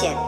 天。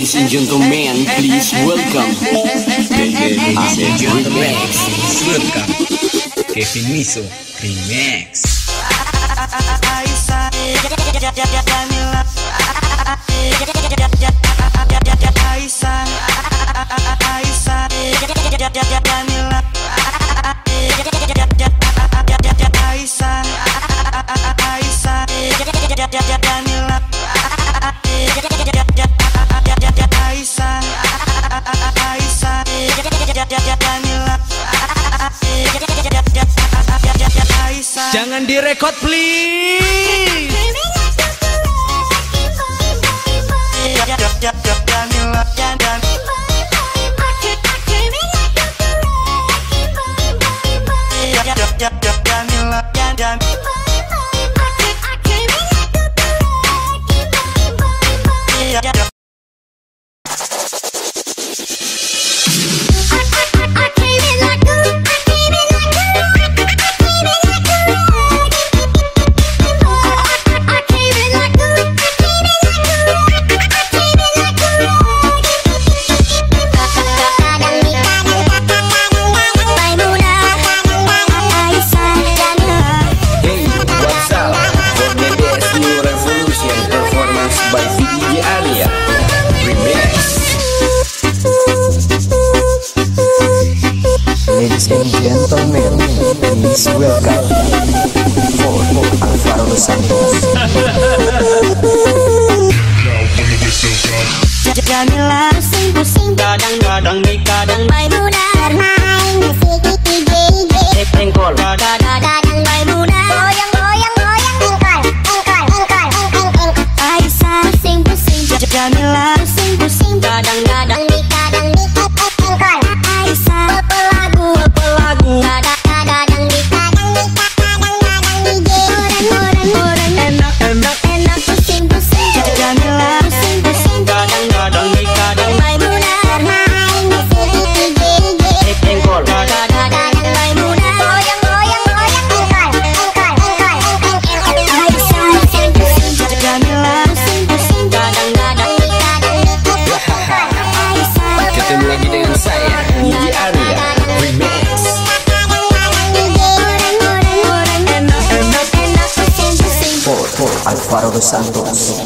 Ladies and gentlemen, please welcome a Remix. Kevin Miso Remix. Aisa, Aisa, record, please. Santos.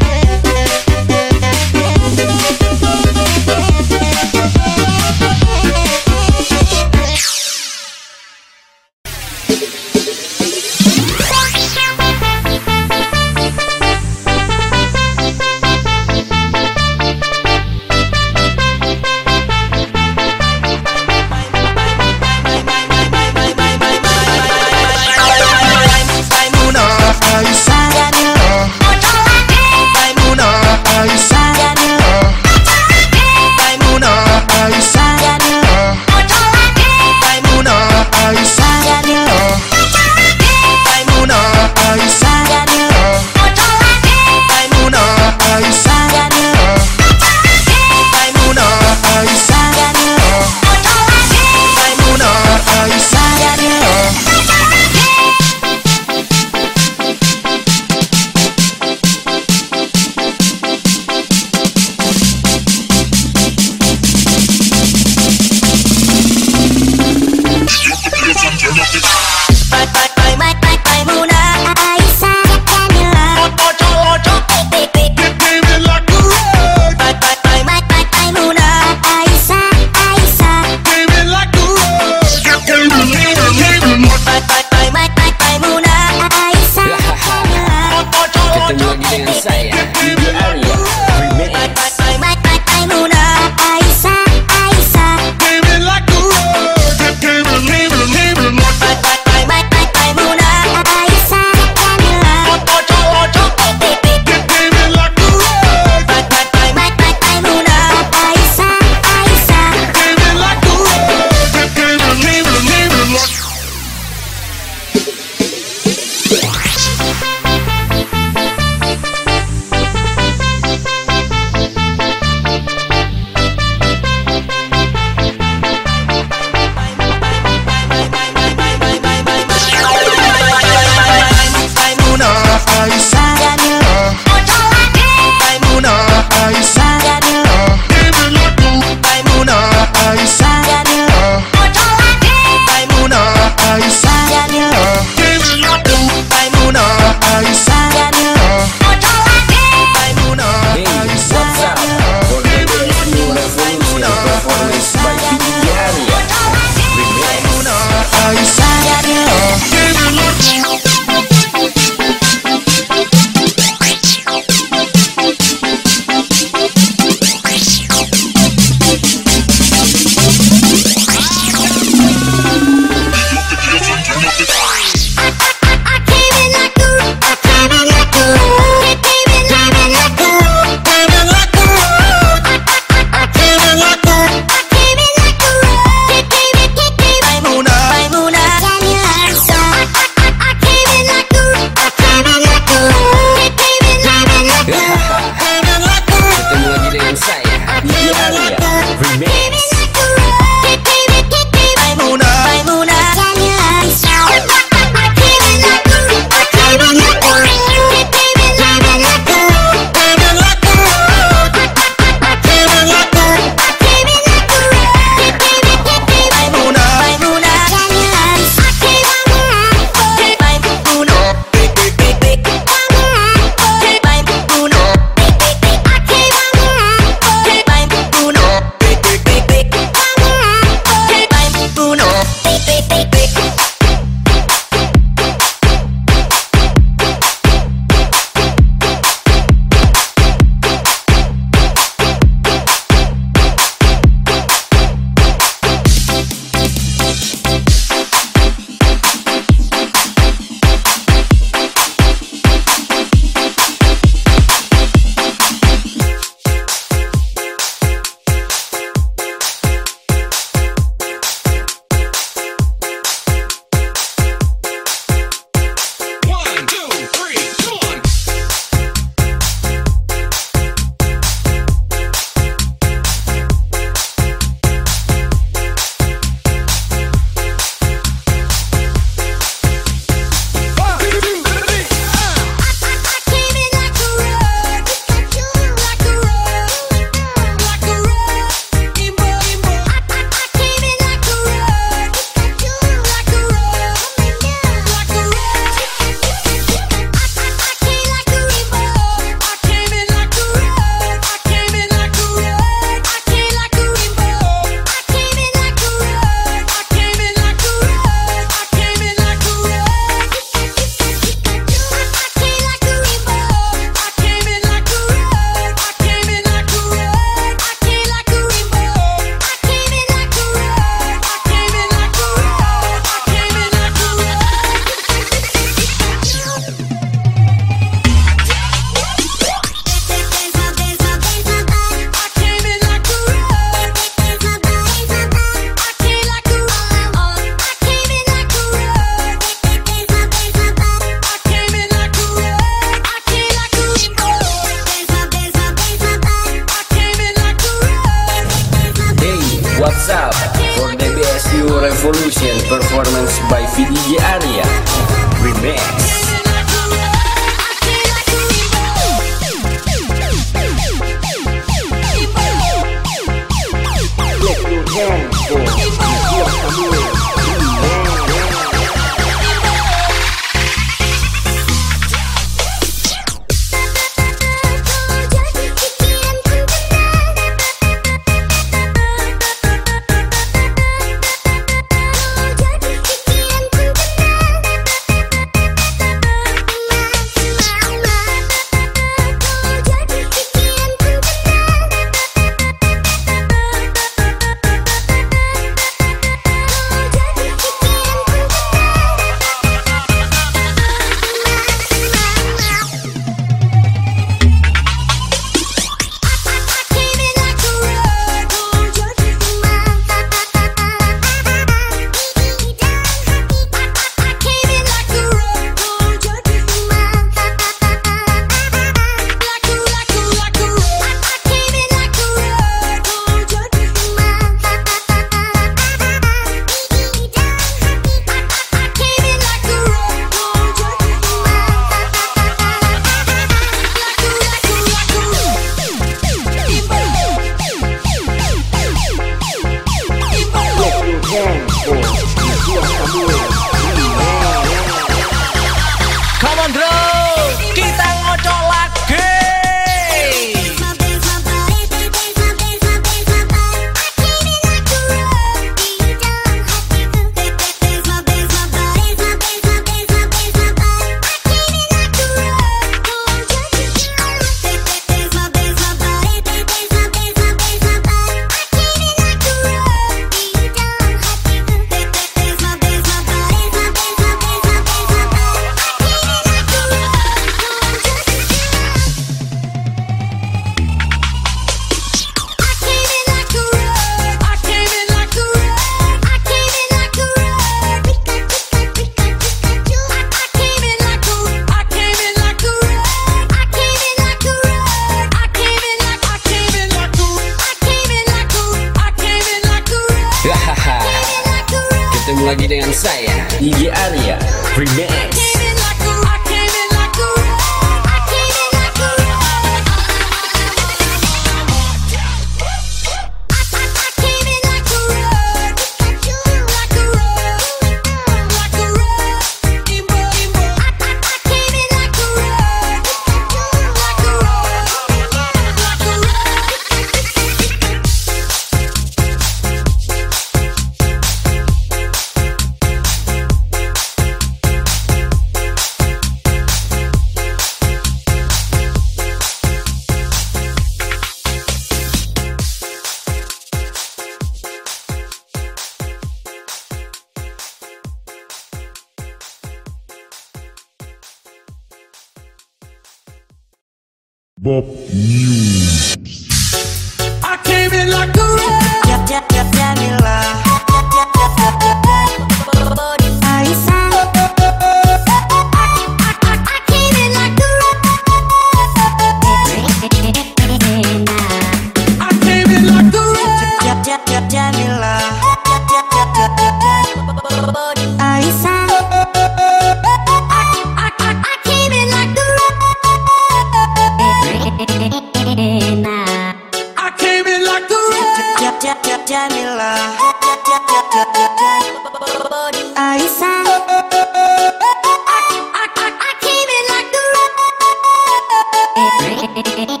Eh, eh, eh, eh.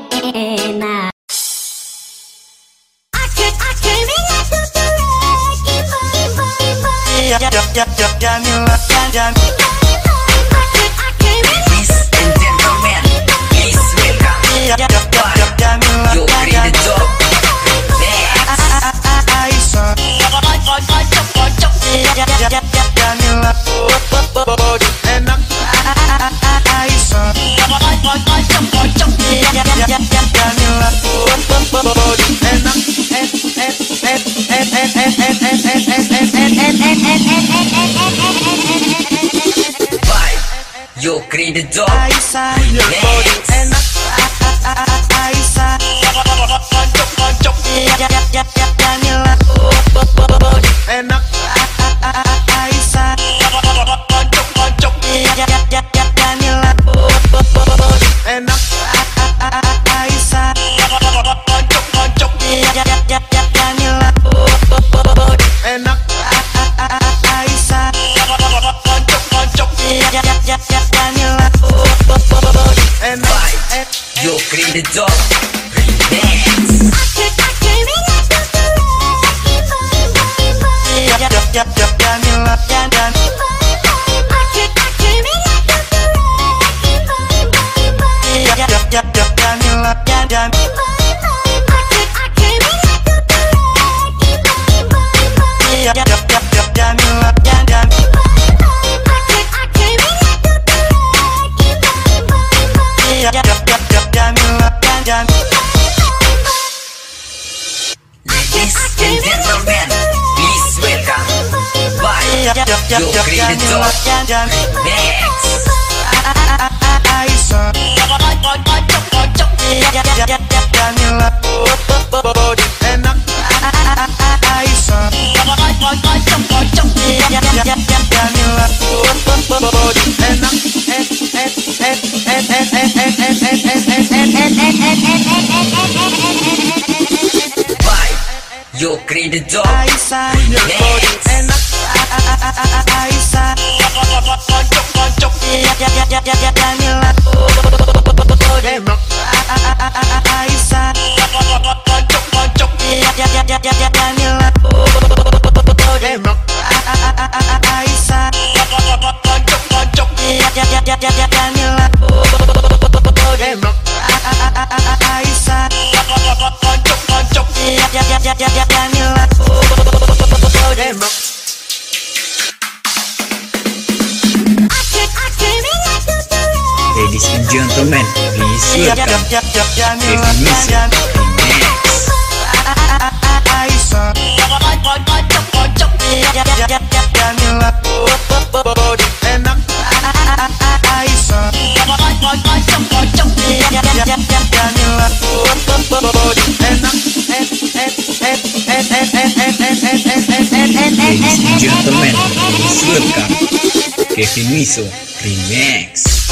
Kevin Miso Remix.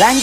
Lan.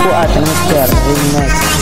people até no look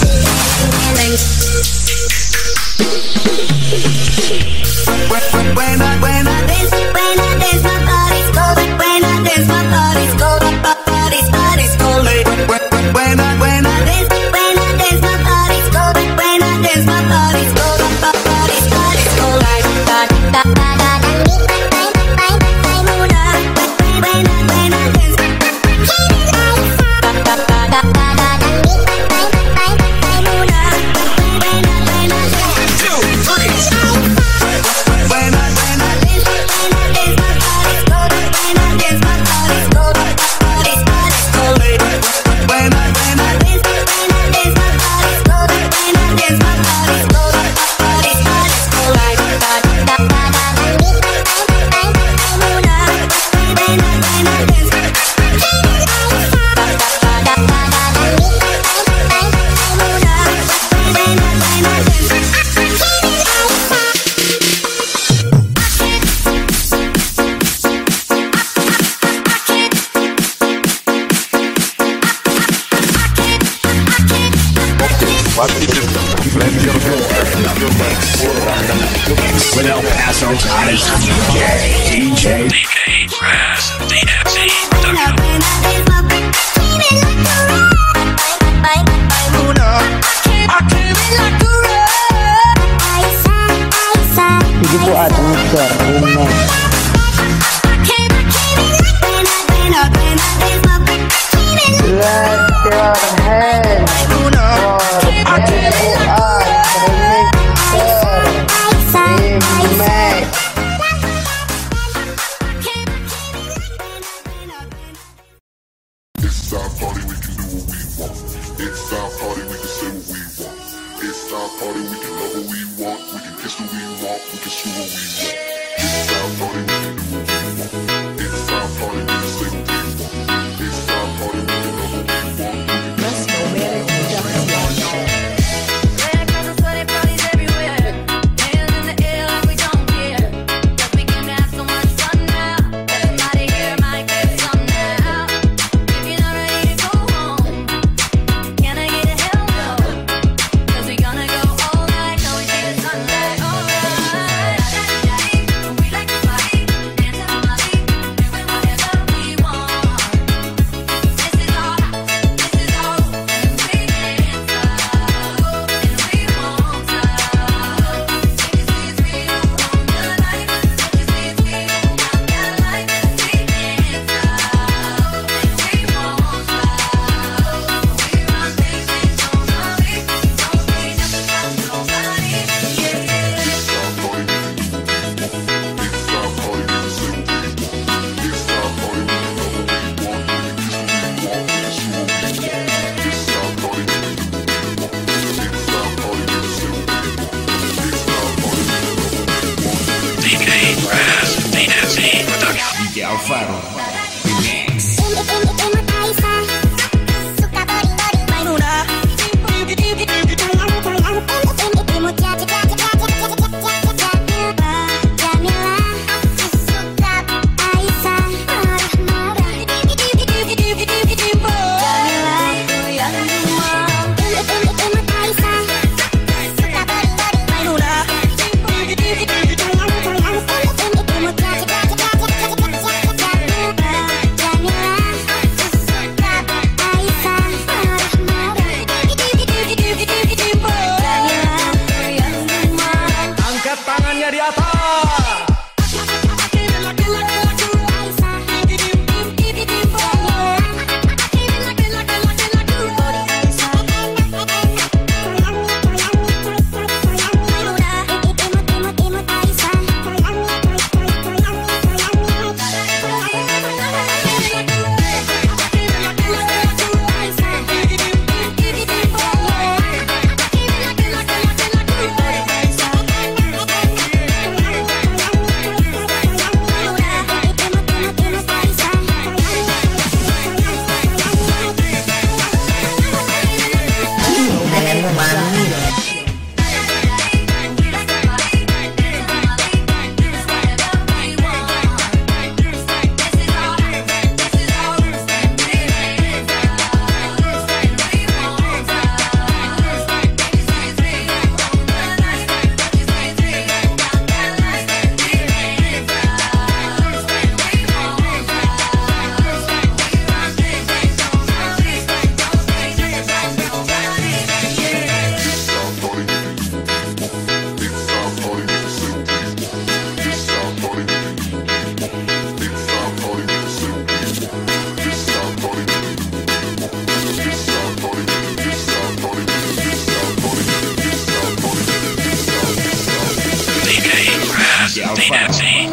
DJ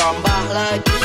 Alvaro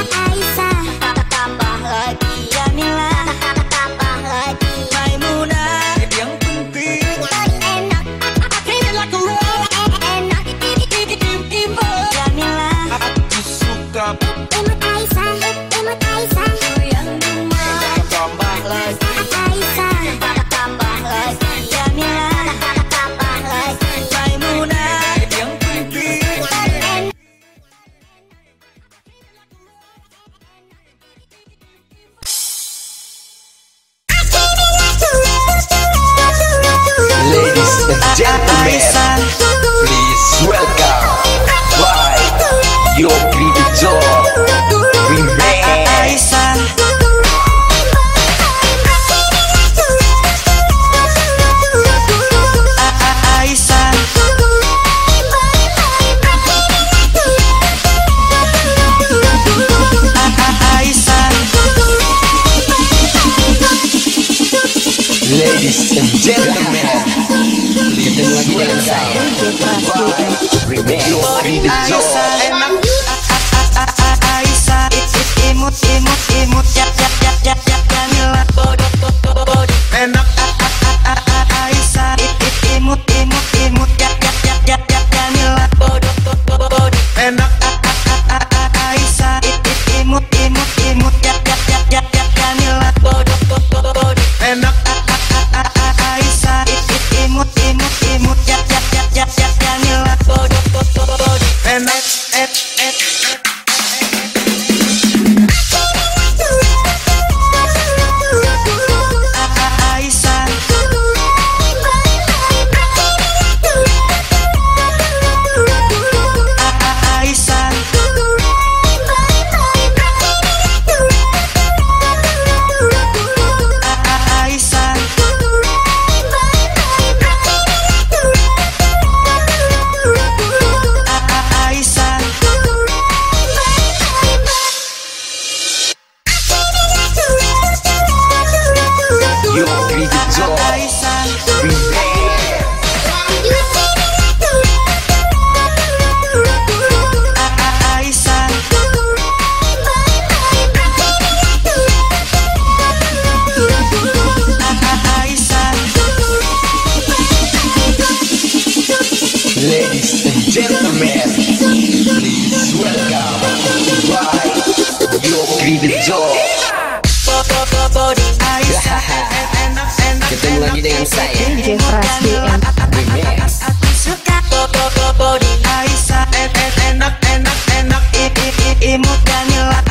imut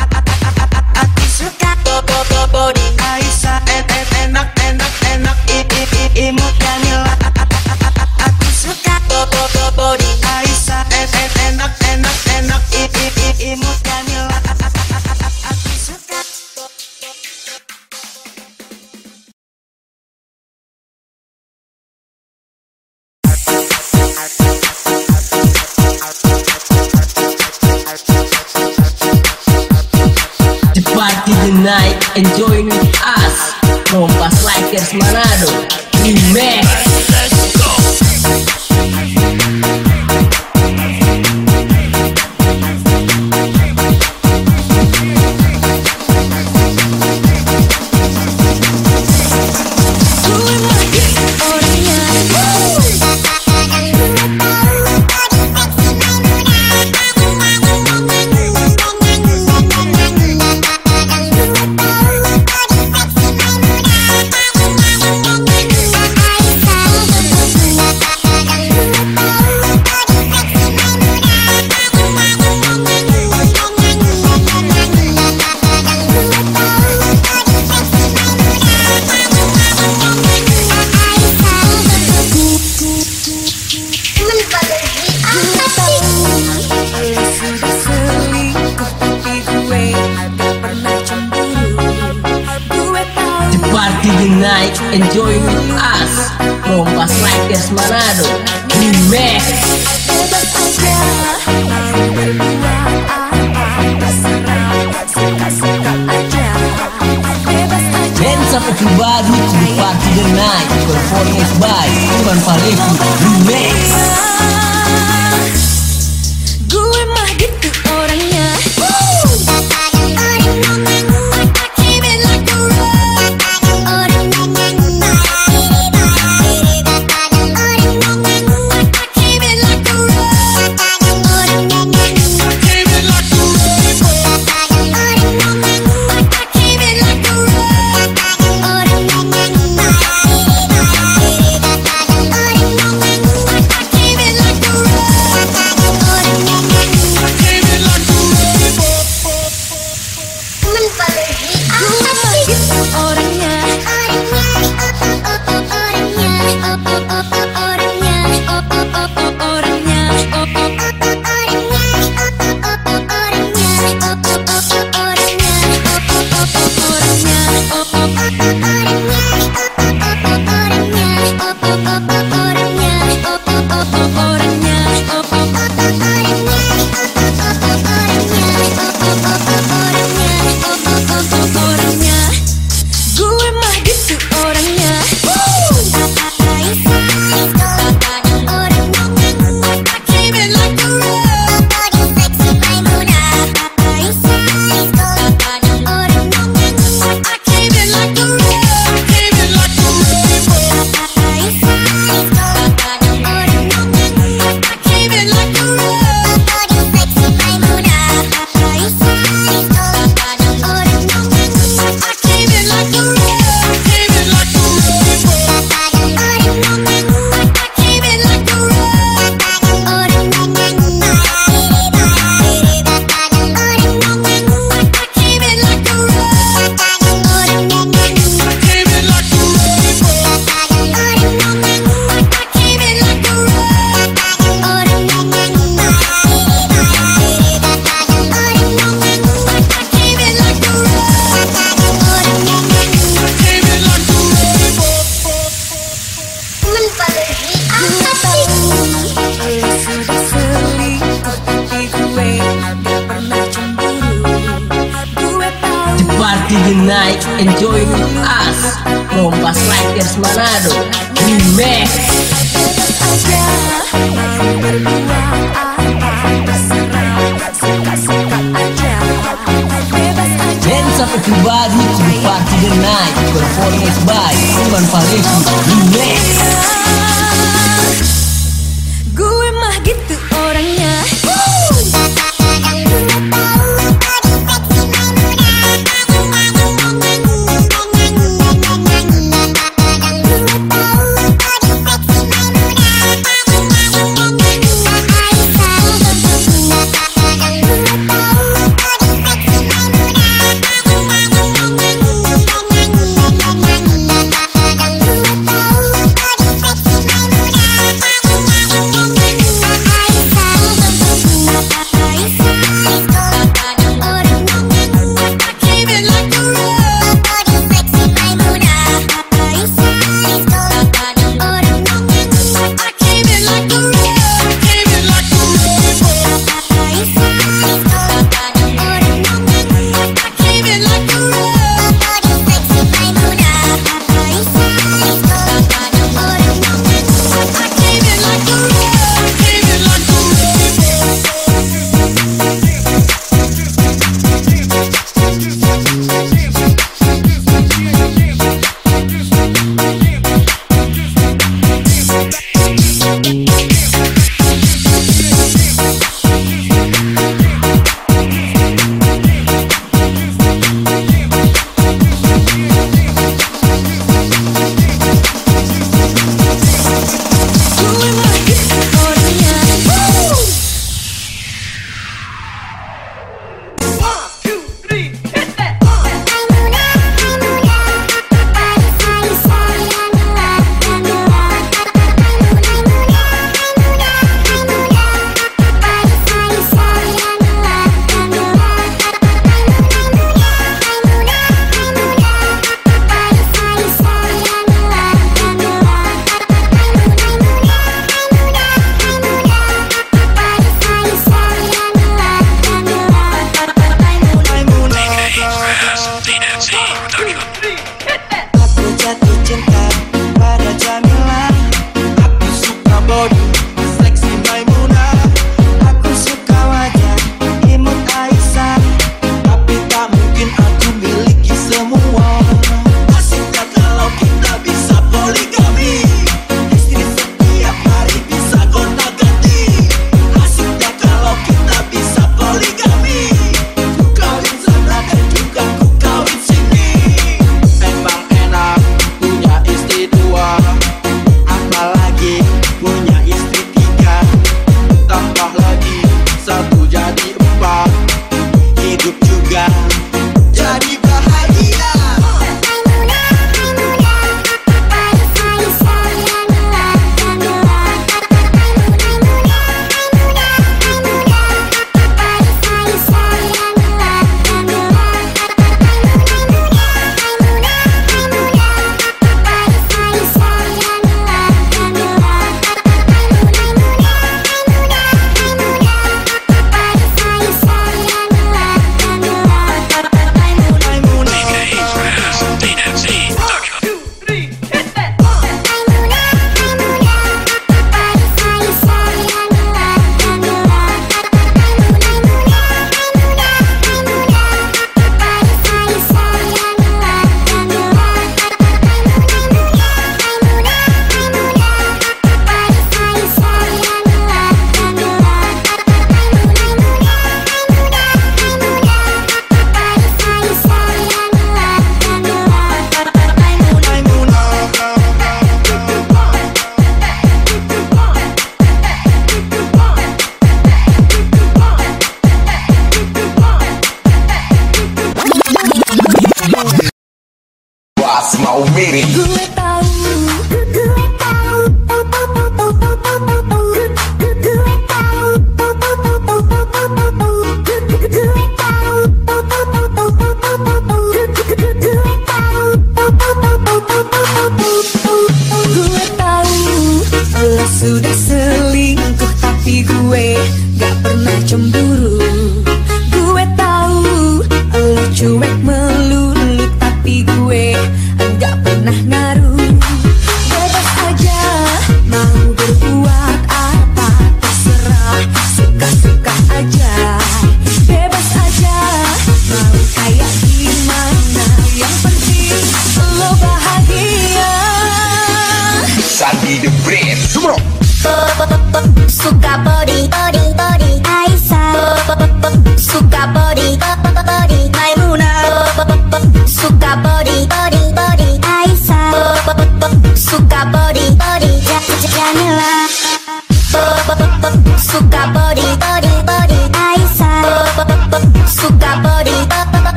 Enjoy with us. Kompas Likers Manado Remix Enjoy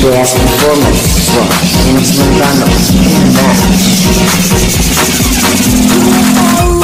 jazz performance from James Montano. Now.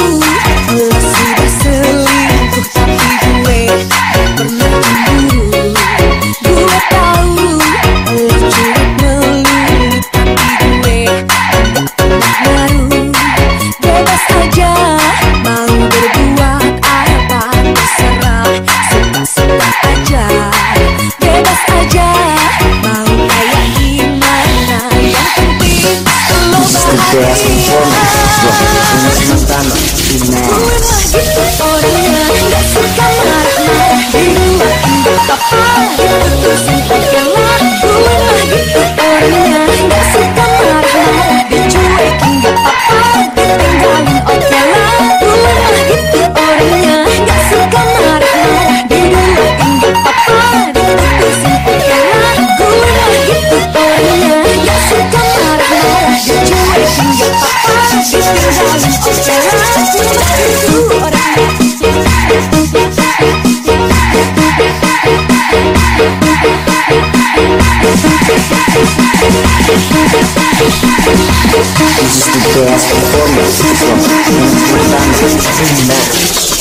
This is the best performance from Infinite Madness.